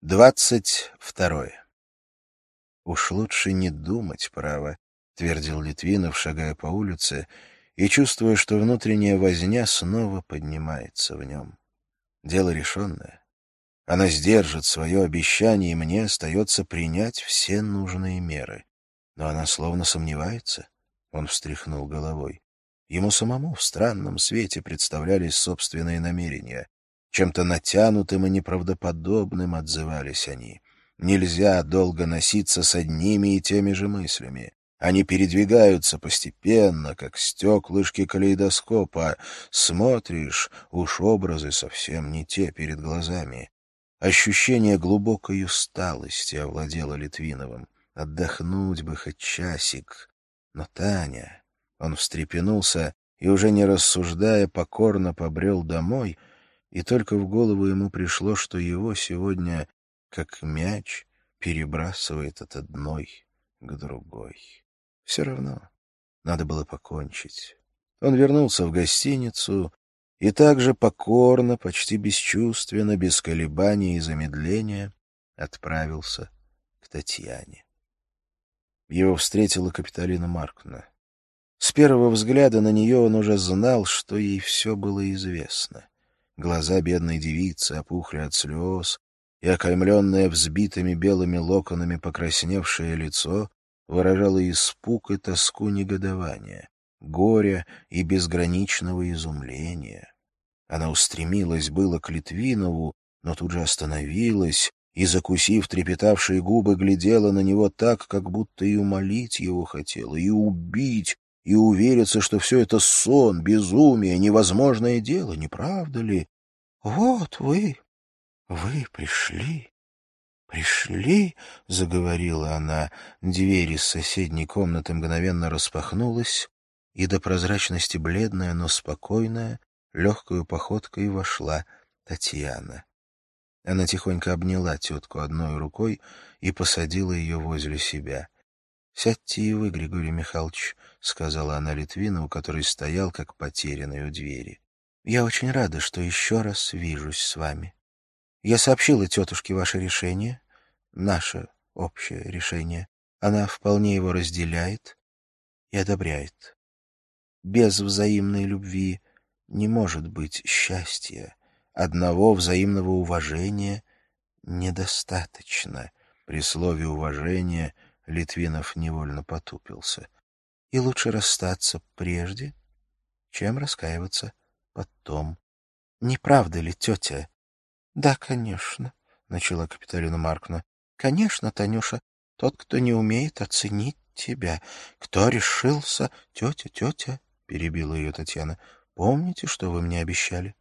Двадцать второе. «Уж лучше не думать, право», — твердил Литвинов, шагая по улице, и чувствуя, что внутренняя возня снова поднимается в нем. Дело решенное. Она сдержит свое обещание, и мне остается принять все нужные меры. Но она словно сомневается. Он встряхнул головой. Ему самому в странном свете представлялись собственные намерения. Чем-то натянутым и неправдоподобным отзывались они. Нельзя долго носиться с одними и теми же мыслями. Они передвигаются постепенно, как стеклышки калейдоскопа. Смотришь, уж образы совсем не те перед глазами. Ощущение глубокой усталости овладело Литвиновым. Отдохнуть бы хоть часик. Но Таня... Он встрепенулся и, уже не рассуждая, покорно побрел домой — и только в голову ему пришло, что его сегодня, как мяч, перебрасывает от одной к другой. Все равно надо было покончить. Он вернулся в гостиницу и также покорно, почти бесчувственно, без колебаний и замедления отправился к Татьяне. Его встретила Капиталина Маркна. С первого взгляда на нее он уже знал, что ей все было известно. Глаза бедной девицы опухли от слез, и окаймленное взбитыми белыми локонами покрасневшее лицо выражало испуг и тоску негодования, горя и безграничного изумления. Она устремилась было к Литвинову, но тут же остановилась и, закусив трепетавшие губы, глядела на него так, как будто и умолить его хотела, и убить, и увериться, что все это сон, безумие, невозможное дело, не правда ли? — Вот вы, вы пришли, пришли, — заговорила она. Дверь из соседней комнаты мгновенно распахнулась, и до прозрачности бледная, но спокойная, легкую походкой вошла Татьяна. Она тихонько обняла тетку одной рукой и посадила ее возле себя. — Сядьте и вы, Григорий Михайлович, — сказала она Литвинову, который стоял, как потерянный у двери. — Я очень рада, что еще раз вижусь с вами. Я сообщила тетушке ваше решение, наше общее решение. Она вполне его разделяет и одобряет. Без взаимной любви не может быть счастья. Одного взаимного уважения недостаточно. При слове «уважение» Литвинов невольно потупился. И лучше расстаться прежде, чем раскаиваться потом. Не правда ли, тетя? — Да, конечно, — начала Капиталина Маркна. — Конечно, Танюша, тот, кто не умеет оценить тебя, кто решился... — Тетя, тетя, — перебила ее Татьяна, — помните, что вы мне обещали?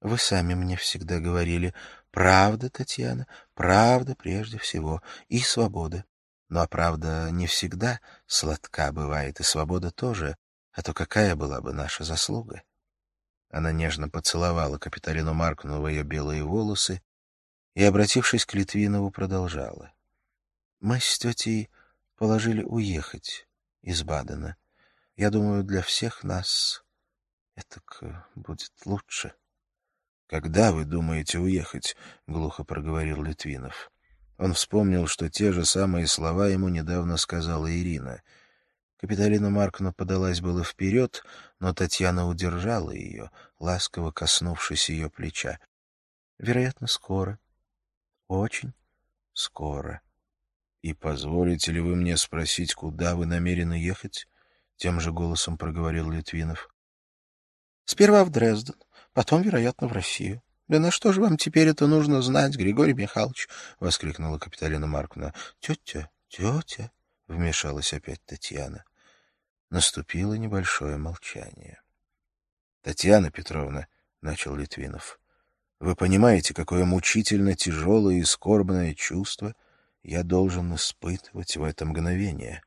Вы сами мне всегда говорили, правда, Татьяна, правда прежде всего, и свобода. Но правда не всегда сладка бывает, и свобода тоже, а то какая была бы наша заслуга? Она нежно поцеловала Капиталину Маркну в ее белые волосы и, обратившись к Литвинову, продолжала. Мы с тетей положили уехать из Бадена. Я думаю, для всех нас это будет лучше. — Когда вы думаете уехать? — глухо проговорил Литвинов. Он вспомнил, что те же самые слова ему недавно сказала Ирина. Капиталина Маркна подалась было вперед, но Татьяна удержала ее, ласково коснувшись ее плеча. — Вероятно, скоро. Очень скоро. — И позволите ли вы мне спросить, куда вы намерены ехать? — тем же голосом проговорил Литвинов. — Сперва в Дрезден, потом, вероятно, в Россию. — Да на что же вам теперь это нужно знать, Григорий Михайлович? — воскликнула Капиталина Марковна. — Тетя, тетя, — вмешалась опять Татьяна. Наступило небольшое молчание. — Татьяна Петровна, — начал Литвинов, — вы понимаете, какое мучительно тяжелое и скорбное чувство я должен испытывать в это мгновение?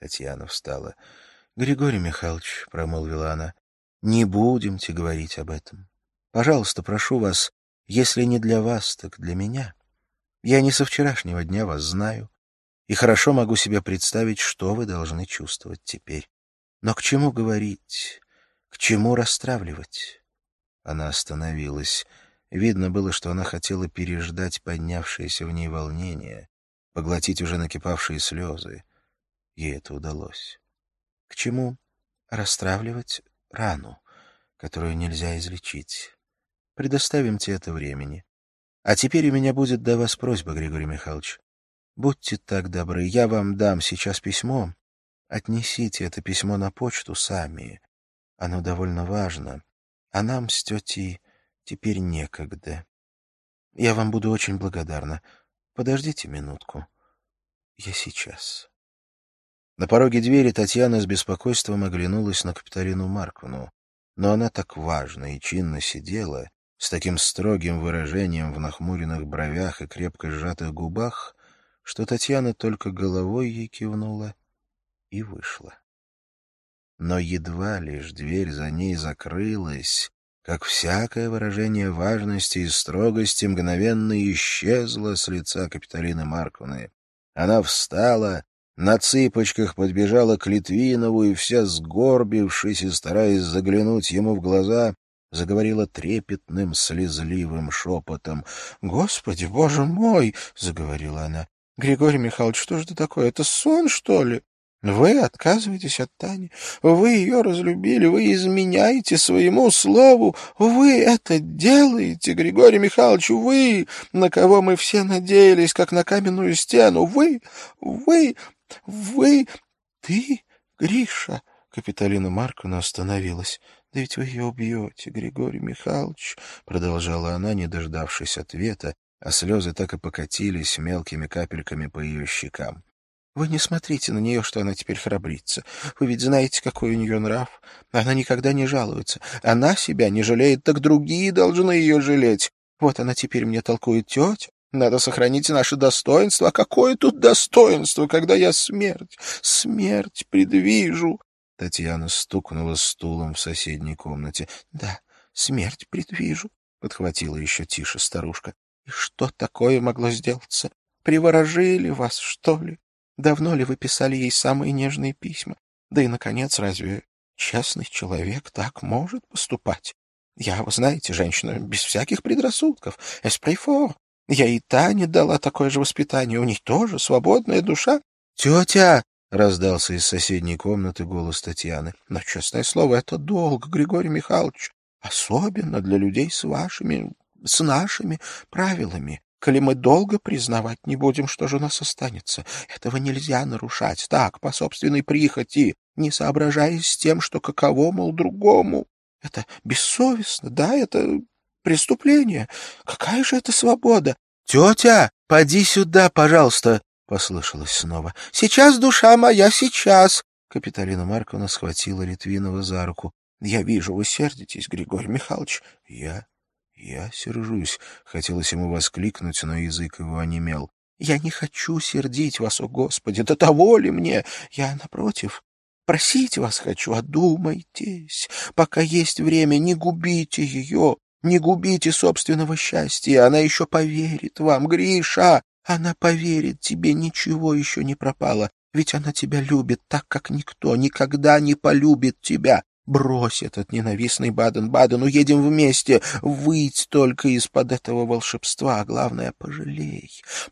Татьяна встала. — Григорий Михайлович, — промолвила она, — не будемте говорить об этом. Пожалуйста, прошу вас, если не для вас, так для меня. Я не со вчерашнего дня вас знаю и хорошо могу себе представить, что вы должны чувствовать теперь. Но к чему говорить, к чему расстравливать? Она остановилась. Видно было, что она хотела переждать поднявшееся в ней волнение, поглотить уже накипавшие слезы. Ей это удалось. К чему расстравливать рану, которую нельзя излечить? Предоставим тебе это времени. А теперь у меня будет до вас просьба, Григорий Михайлович. Будьте так добры, я вам дам сейчас письмо. Отнесите это письмо на почту сами. Оно довольно важно. А нам с тетей теперь некогда. Я вам буду очень благодарна. Подождите минутку. Я сейчас. На пороге двери Татьяна с беспокойством оглянулась на Капиталину Марковну, но она так важно и чинно сидела, с таким строгим выражением в нахмуренных бровях и крепко сжатых губах, что Татьяна только головой ей кивнула и вышла. Но едва лишь дверь за ней закрылась, как всякое выражение важности и строгости мгновенно исчезло с лица Капиталины Марковны. Она встала, на цыпочках подбежала к Литвинову и вся сгорбившись и стараясь заглянуть ему в глаза, заговорила трепетным, слезливым шепотом. — Господи, боже мой! — заговорила она. — Григорий Михайлович, что же это такое? Это сон, что ли? Вы отказываетесь от Тани, вы ее разлюбили, вы изменяете своему слову, вы это делаете, Григорий Михайлович, вы, на кого мы все надеялись, как на каменную стену, вы, вы, вы, ты, Гриша. Капиталина Марковна остановилась. «Да ведь вы ее убьете, Григорий Михайлович», — продолжала она, не дождавшись ответа, а слезы так и покатились мелкими капельками по ее щекам. Вы не смотрите на нее, что она теперь храбрится. Вы ведь знаете, какой у нее нрав. Она никогда не жалуется. Она себя не жалеет, так другие должны ее жалеть. Вот она теперь мне толкует тетя. Надо сохранить наше достоинство. А какое тут достоинство, когда я смерть, смерть предвижу? Татьяна стукнула стулом в соседней комнате. — Да, смерть предвижу, — подхватила еще тише старушка. — И что такое могло сделаться? Приворожили вас, что ли? Давно ли вы писали ей самые нежные письма? Да и, наконец, разве честный человек так может поступать? Я, вы знаете, женщина без всяких предрассудков. Эспрейфор. Я и Тане дала такое же воспитание. У них тоже свободная душа. Тетя! — раздался из соседней комнаты голос Татьяны. — Но, честное слово, это долг, Григорий Михайлович. Особенно для людей с вашими, с нашими правилами. Коли мы долго признавать не будем, что же у нас останется? Этого нельзя нарушать так, по собственной прихоти, не соображаясь с тем, что каково, мол, другому. Это бессовестно, да, это преступление. Какая же это свобода? — Тетя, поди сюда, пожалуйста, — послышалось снова. — Сейчас, душа моя, сейчас! Капиталина Марковна схватила Литвинова за руку. — Я вижу, вы сердитесь, Григорий Михайлович. — Я «Я сержусь», — хотелось ему воскликнуть, но язык его онемел. «Я не хочу сердить вас, о Господи, до того ли мне? Я, напротив, просить вас хочу, одумайтесь. Пока есть время, не губите ее, не губите собственного счастья. Она еще поверит вам, Гриша. Она поверит тебе, ничего еще не пропало. Ведь она тебя любит так, как никто никогда не полюбит тебя. Брось этот ненавистный Баден-Баден, уедем вместе, выйдь только из-под этого волшебства, а главное, пожалей,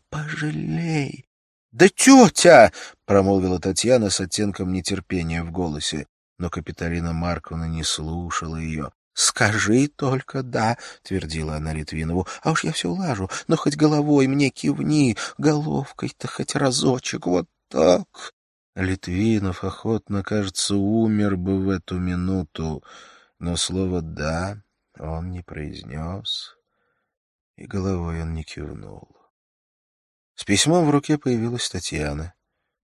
пожалей. — Да тетя! — промолвила Татьяна с оттенком нетерпения в голосе, но Капиталина Марковна не слушала ее. — Скажи только «да», — твердила она Литвинову, — а уж я все улажу, но хоть головой мне кивни, головкой-то хоть разочек, вот так. Литвинов охотно, кажется, умер бы в эту минуту, но слово «да» он не произнес, и головой он не кивнул. С письмом в руке появилась Татьяна.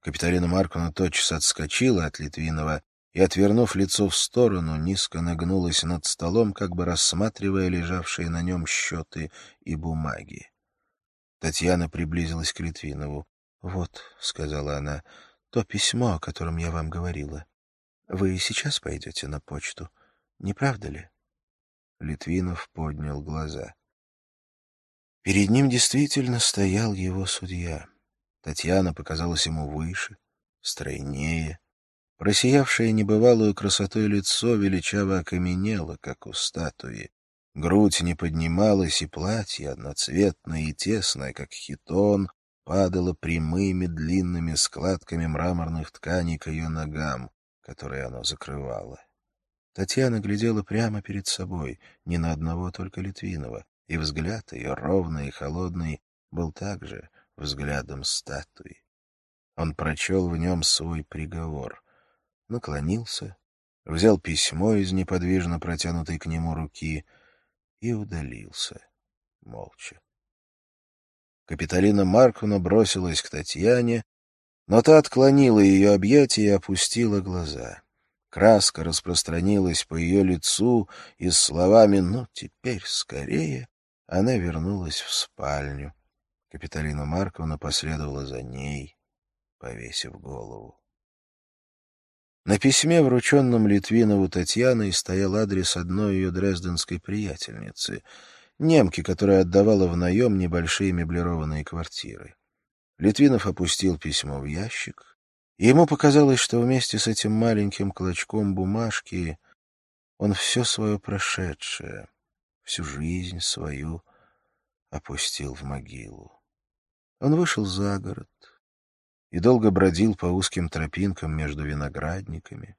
Капиталина Марковна тотчас отскочила от Литвинова и, отвернув лицо в сторону, низко нагнулась над столом, как бы рассматривая лежавшие на нем счеты и бумаги. Татьяна приблизилась к Литвинову. — Вот, — сказала она, — то письмо, о котором я вам говорила. Вы сейчас пойдете на почту, не правда ли? Литвинов поднял глаза. Перед ним действительно стоял его судья. Татьяна показалась ему выше, стройнее. Просиявшее небывалую красотой лицо величаво окаменело, как у статуи. Грудь не поднималась, и платье, одноцветное и тесное, как хитон, падало прямыми длинными складками мраморных тканей к ее ногам, которые оно закрывало. Татьяна глядела прямо перед собой, не на одного только Литвинова, и взгляд ее, ровный и холодный, был также взглядом статуи. Он прочел в нем свой приговор, наклонился, взял письмо из неподвижно протянутой к нему руки и удалился молча. Капиталина Марковна бросилась к Татьяне, но та отклонила ее объятия и опустила глаза. Краска распространилась по ее лицу, и словами «ну, теперь скорее» она вернулась в спальню. Капиталина Марковна последовала за ней, повесив голову. На письме, врученном Литвинову Татьяной, стоял адрес одной ее дрезденской приятельницы — немки, которая отдавала в наем небольшие меблированные квартиры. Литвинов опустил письмо в ящик, и ему показалось, что вместе с этим маленьким клочком бумажки он все свое прошедшее, всю жизнь свою опустил в могилу. Он вышел за город и долго бродил по узким тропинкам между виноградниками.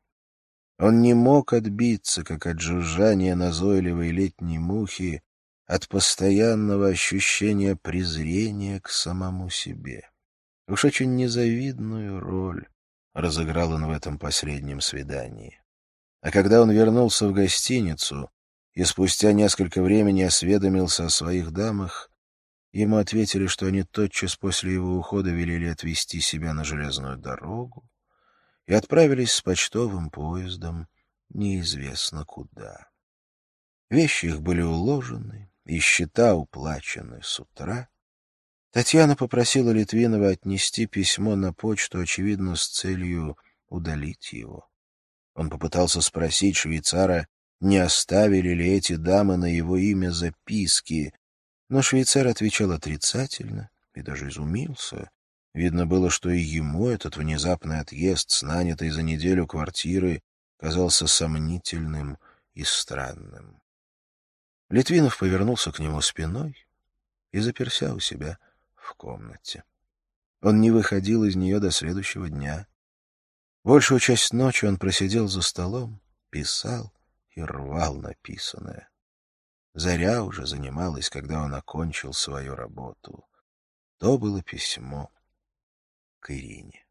Он не мог отбиться, как от жужжания назойливой летней мухи, от постоянного ощущения презрения к самому себе. Уж очень незавидную роль разыграл он в этом последнем свидании. А когда он вернулся в гостиницу и спустя несколько времени осведомился о своих дамах, ему ответили, что они тотчас после его ухода велели отвезти себя на железную дорогу и отправились с почтовым поездом неизвестно куда. Вещи их были уложены, и счета уплачены с утра, Татьяна попросила Литвинова отнести письмо на почту, очевидно, с целью удалить его. Он попытался спросить швейцара, не оставили ли эти дамы на его имя записки, но швейцар отвечал отрицательно и даже изумился. Видно было, что и ему этот внезапный отъезд с нанятой за неделю квартиры казался сомнительным и странным. Литвинов повернулся к нему спиной и заперся у себя в комнате. Он не выходил из нее до следующего дня. Большую часть ночи он просидел за столом, писал и рвал написанное. Заря уже занималась, когда он окончил свою работу. То было письмо к Ирине.